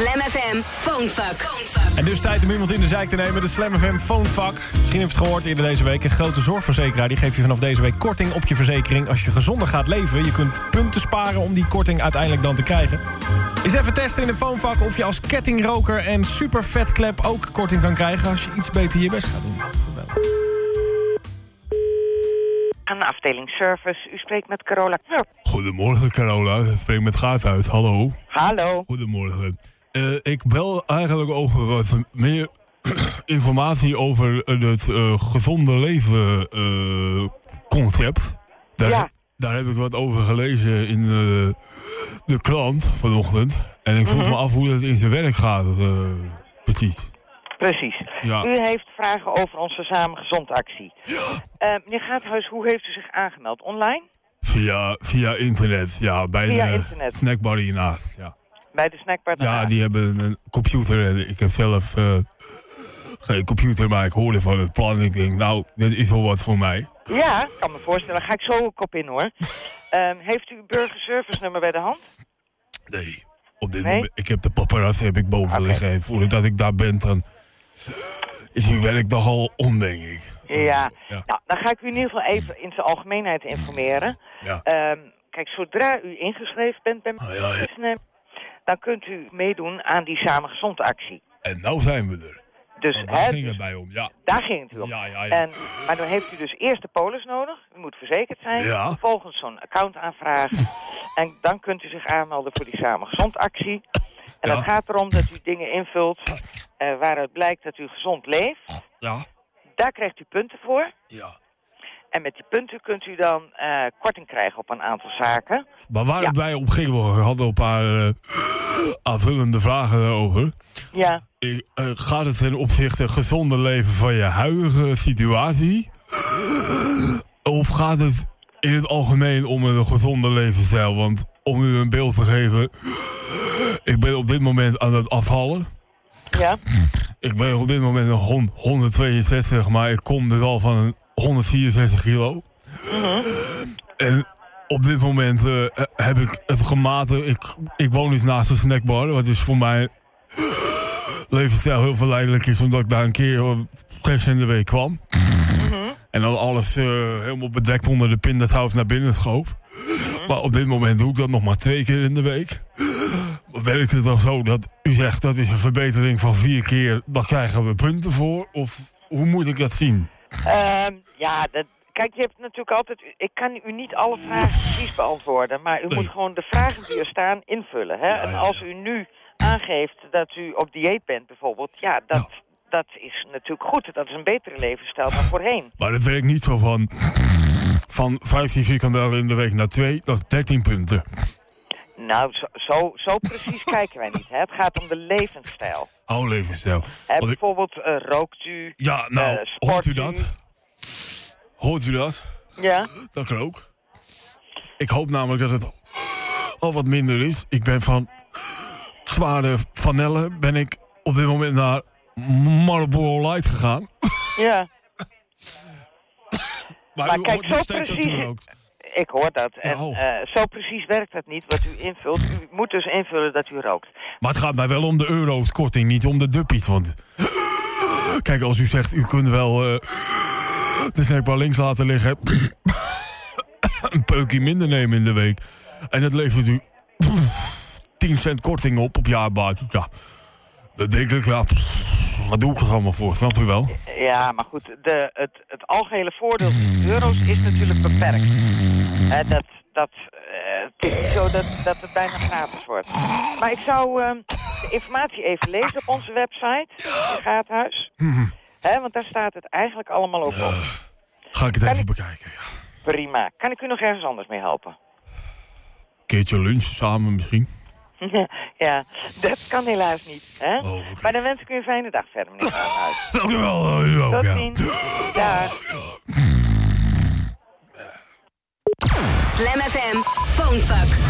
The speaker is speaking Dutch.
Slam FM Phonefuck. En dus tijd om iemand in de zijk te nemen, de Slam FM Phonevak. Misschien heb je het gehoord eerder deze week. Een grote zorgverzekeraar die geeft je vanaf deze week korting op je verzekering... als je gezonder gaat leven. Je kunt punten sparen om die korting uiteindelijk dan te krijgen. Eens even testen in de Phonevak of je als kettingroker en super vetklep ook korting kan krijgen... als je iets beter je best gaat doen. Aan de afdeling service. U spreekt met Carola. Goedemorgen Carola, ik spreek met Gaat uit. Hallo. Hallo. Goedemorgen. Eh, ik bel eigenlijk over wat meer informatie over het eh, gezonde leven eh, concept. Daar, Ja. daar heb ik wat over gelezen in eh, de krant vanochtend. En ik vroeg me af hoe dat in zijn werk gaat, eh, precies. Precies. Ja. U heeft vragen over onze Samen Gezond actie. Eh, meneer Gaathuis, hoe heeft u zich aangemeld? Online? Via, via internet, ja, bij Via de snackbar hiernaast. Ja. Bij de snackbar? Ja, die hebben een computer ik heb zelf eh, geen computer, maar ik hoorde van het plan en ik denk, nou, dit is wel wat voor mij. Ja, kan me voorstellen. Ga ik zo een kop in hoor. Ehm, heeft u uw burgerservice nummer bij de hand? Nee, op dit Nee? moment, ik heb de paparazzi heb ik boven Oké. liggen en voordat ik daar ben, dan is uw werk nogal om, denk ik. Ja. Ja. Nou, dan ga ik u in ieder geval even in zijn algemeenheid informeren. Ja. Ehm, kijk, zodra u ingeschreven bent bij ja, ja. Dan kunt u meedoen aan die Samen Gezond actie. En nou zijn we er. Dus, Want daar hè, ging dus het bij om, ja. daar ging het om. Ja, ja, ja. En, maar dan heeft u dus eerst de polis nodig. U moet verzekerd zijn. Ja. Vervolgens zo'n account aanvragen. en dan kunt u zich aanmelden voor die Samen Gezond actie. En Ja. het gaat erom dat u dingen invult eh, waaruit blijkt dat u gezond leeft. Ja. Daar krijgt u punten voor. Ja. En met die punten kunt u dan eh, korting krijgen op een aantal zaken. Maar waar Ja. het bij om ging, we hadden een paar eh, aanvullende vragen daarover. Ja, Ik, eh, gaat het ten opzichte gezonde leven van je huidige situatie? Of gaat het in het algemeen om een gezonde levensstijl? Want om u een beeld te geven, ik ben op dit moment aan het afvallen. ja. Ik ben op dit moment hon- 162, maar ik kom dus al van een 164 kilo. En op dit moment eh, heb ik het gematigd. Ik, ik woon dus naast een snackbar, wat is voor mij levensstijl heel verleidelijk is, omdat ik daar een keer eh, zes in de week kwam. En dan alles eh, helemaal bedekt onder de pindasaus naar binnen schoof. Maar op dit moment doe ik dat nog maar twee keer in de week. Maar Werkt het dan zo dat u zegt dat is een verbetering van vier keer, dan krijgen we punten voor? Of hoe moet ik dat zien? Ehm, ja, dat, kijk, je hebt natuurlijk altijd... Ik kan u niet alle vragen precies beantwoorden. Maar u Nee. moet gewoon de vragen die er staan invullen. Hè? en als u nu aangeeft dat u op dieet bent bijvoorbeeld... Ja, dat, dat is natuurlijk goed. Dat is een betere levensstijl dan voorheen. Maar het werkt niet zo van, van 15 frikandellen in de week naar 2, dat is 13 punten. Nou, zo, zo, zo precies kijken wij niet. Hè? Het gaat om de levensstijl. Oh, levensstijl. Hè, bijvoorbeeld, eh, rookt u? Ja, nou, sport hoort u dat? Hoort u dat? Ja? Dat kan ook. Ik hoop namelijk dat het al wat minder is. Ik ben van zware vanille ben ik op dit moment naar Marlboro Light gegaan. Ja. Maar u kijk, zo precies-. Ik hoor dat. En oh. eh, zo precies werkt dat niet, wat u invult. U moet dus invullen dat u rookt. Maar het gaat mij wel om de euroskorting, niet om de duppies. Want kijk, als u zegt, u kunt wel eh, de snackbar links laten liggen. een peukje minder nemen in de week. En dat levert u 10 cent korting op op jaarbasis. Ja, dat denk ik, ja, wat doe ik er allemaal voor, snap u wel? Ja, maar goed, de, het, het algehele voordeel van euro's is natuurlijk beperkt. Hè, dat, dat, eh, het is niet zo dat, dat het bijna gratis wordt. Maar ik zou eh, de informatie even lezen op onze website, Gaathuis. Hè, want daar staat het eigenlijk allemaal over op. Ga ik het Kan even ik- bekijken, ja. Prima. Kan ik u nog ergens anders mee helpen? Keertje lunch samen misschien. ja, dat kan helaas niet. Hè? Oh. Maar dan wens ik u een fijne dag verder, meneer Gaathuis. Dank u wel, eh, u ook, Tot ja. ziens. Dag. Slam FM Phonefuck.